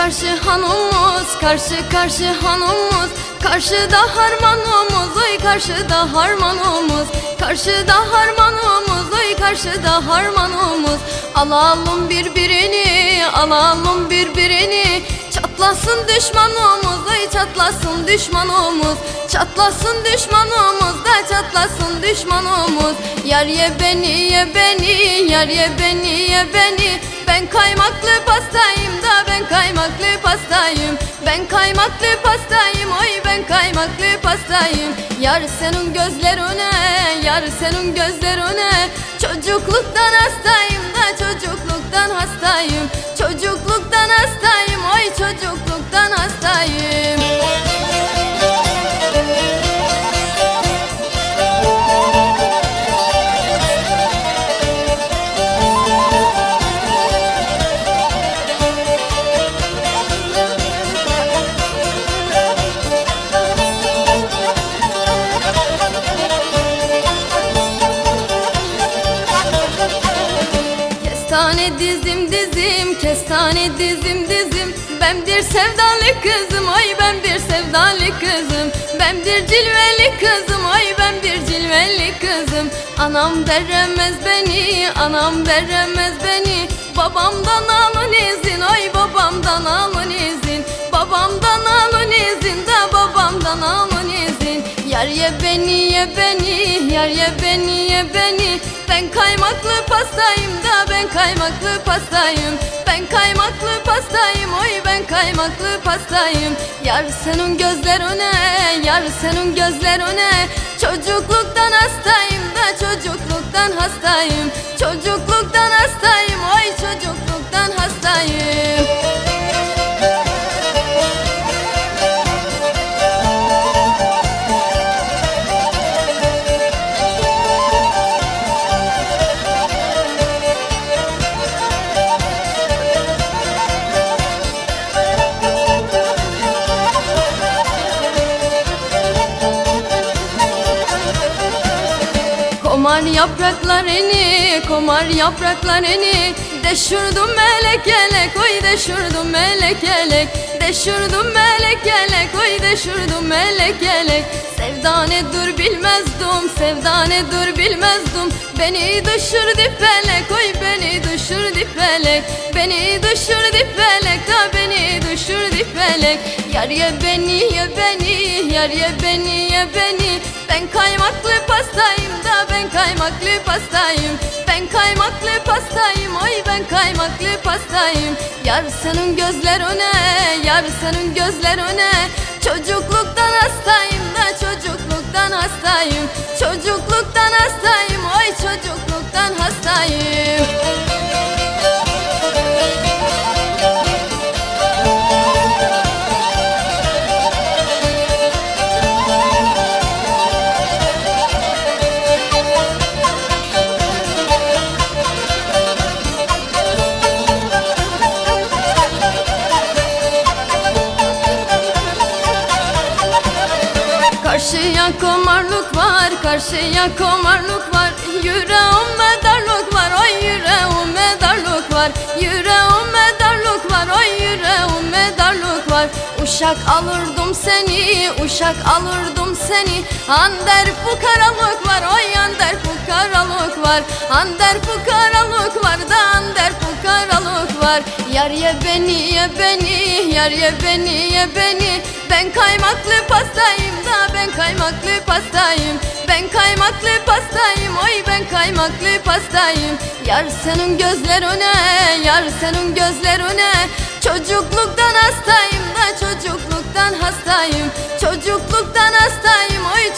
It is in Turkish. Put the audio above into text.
karşı hanımız Karşı karşı hanımız. Karşıda harmanımız Oy karşıda harmanımız. Karşıda harmanımız Oy karşıda harmanımız. Alalım birbirini Alalım birbirini. Çatlasın düşmanımız Oy çatlasın düşmanımız. Çatlasın düşmanımız da çatlasın düşmanımız. Yar ye beni ye beni Yar ye beni ye beni Ben kaymaklı pastayım da ben kaymaklı pastayım. Ben kaymaklı pastayım oy ben kaymaklı pastayım. Yar senin gözlerine Yar senin gözlerine. Çocukluktan hastayım da çocukluktan hastayım. Çocukluktan hastayım oy çocukluktan hastayım Kestane dizim dizim, kestane dizim dizim. Ben bir sevdalı kızım, ay ben bir sevdalı kızım. Ben bir cilveli kızım, ay ben bir cilveli kızım. Anam veremez beni, anam veremez beni. Babamdan alın izin, ay babamdan alın izin. Babamdan alın izin da babamdan alın izin. Yar ye beni ye beni, yar ye beni ye beni. Ben kaymaklı pastayım da ben kaymaklı pastayım. Ben kaymaklı pastayım oy ben kaymaklı pastayım. Yar senin gözlerine, yar senin gözlerine Çocukluktan hastayım da çocukluktan hastayım. Çocukluktan hastayım oy çocukluktan hastayım Komar yapraklarını, komar yapraklarını Deşürdüm melek elek, oy deşürdüm melek elek Deşürdüm melek elek, oy deşürdüm melek elek Sevdane dur bilmezdim, sevdane dur bilmezdim. Beni düşürdü felek, oy beni düşürdü felek. Beni düşürdü felek, da beni düşürdü felek. Yar ye beni, ye beni, yar ye beni, ye beni Ben kaymaklı pastayım da ben kaymaklı pastayım. Ben kaymaklı pastayım, oy ben kaymaklı pastayım. Yar senin gözlerine, yar senin gözlerine Çocukluktan hastayım da çocukluktan hastayım. Çocukluktan hastayım, oy çocukluktan komarlık var, karşıya komarlık var. Yüreğime darlık var, oy yüreğime darlık var. Yüreğime darlık var, oy yüreğime darlık var. Uşak alırdım seni, uşak alırdım seni. Ander fukaralık var, oy ander fukaralık var. Ander fukaralık var da ander fukaralık var. Yar ye beni, ye beni, yar ye beni, ye beni. Ben kaymaklı pastayım da ben kaymaklı pastayım. Ben kaymaklı pastayım oy ben kaymaklı pastayım. Yar senin gözlerine yar senin gözlerine Çocukluktan hastayım da çocukluktan hastayım. Çocukluktan hastayım oy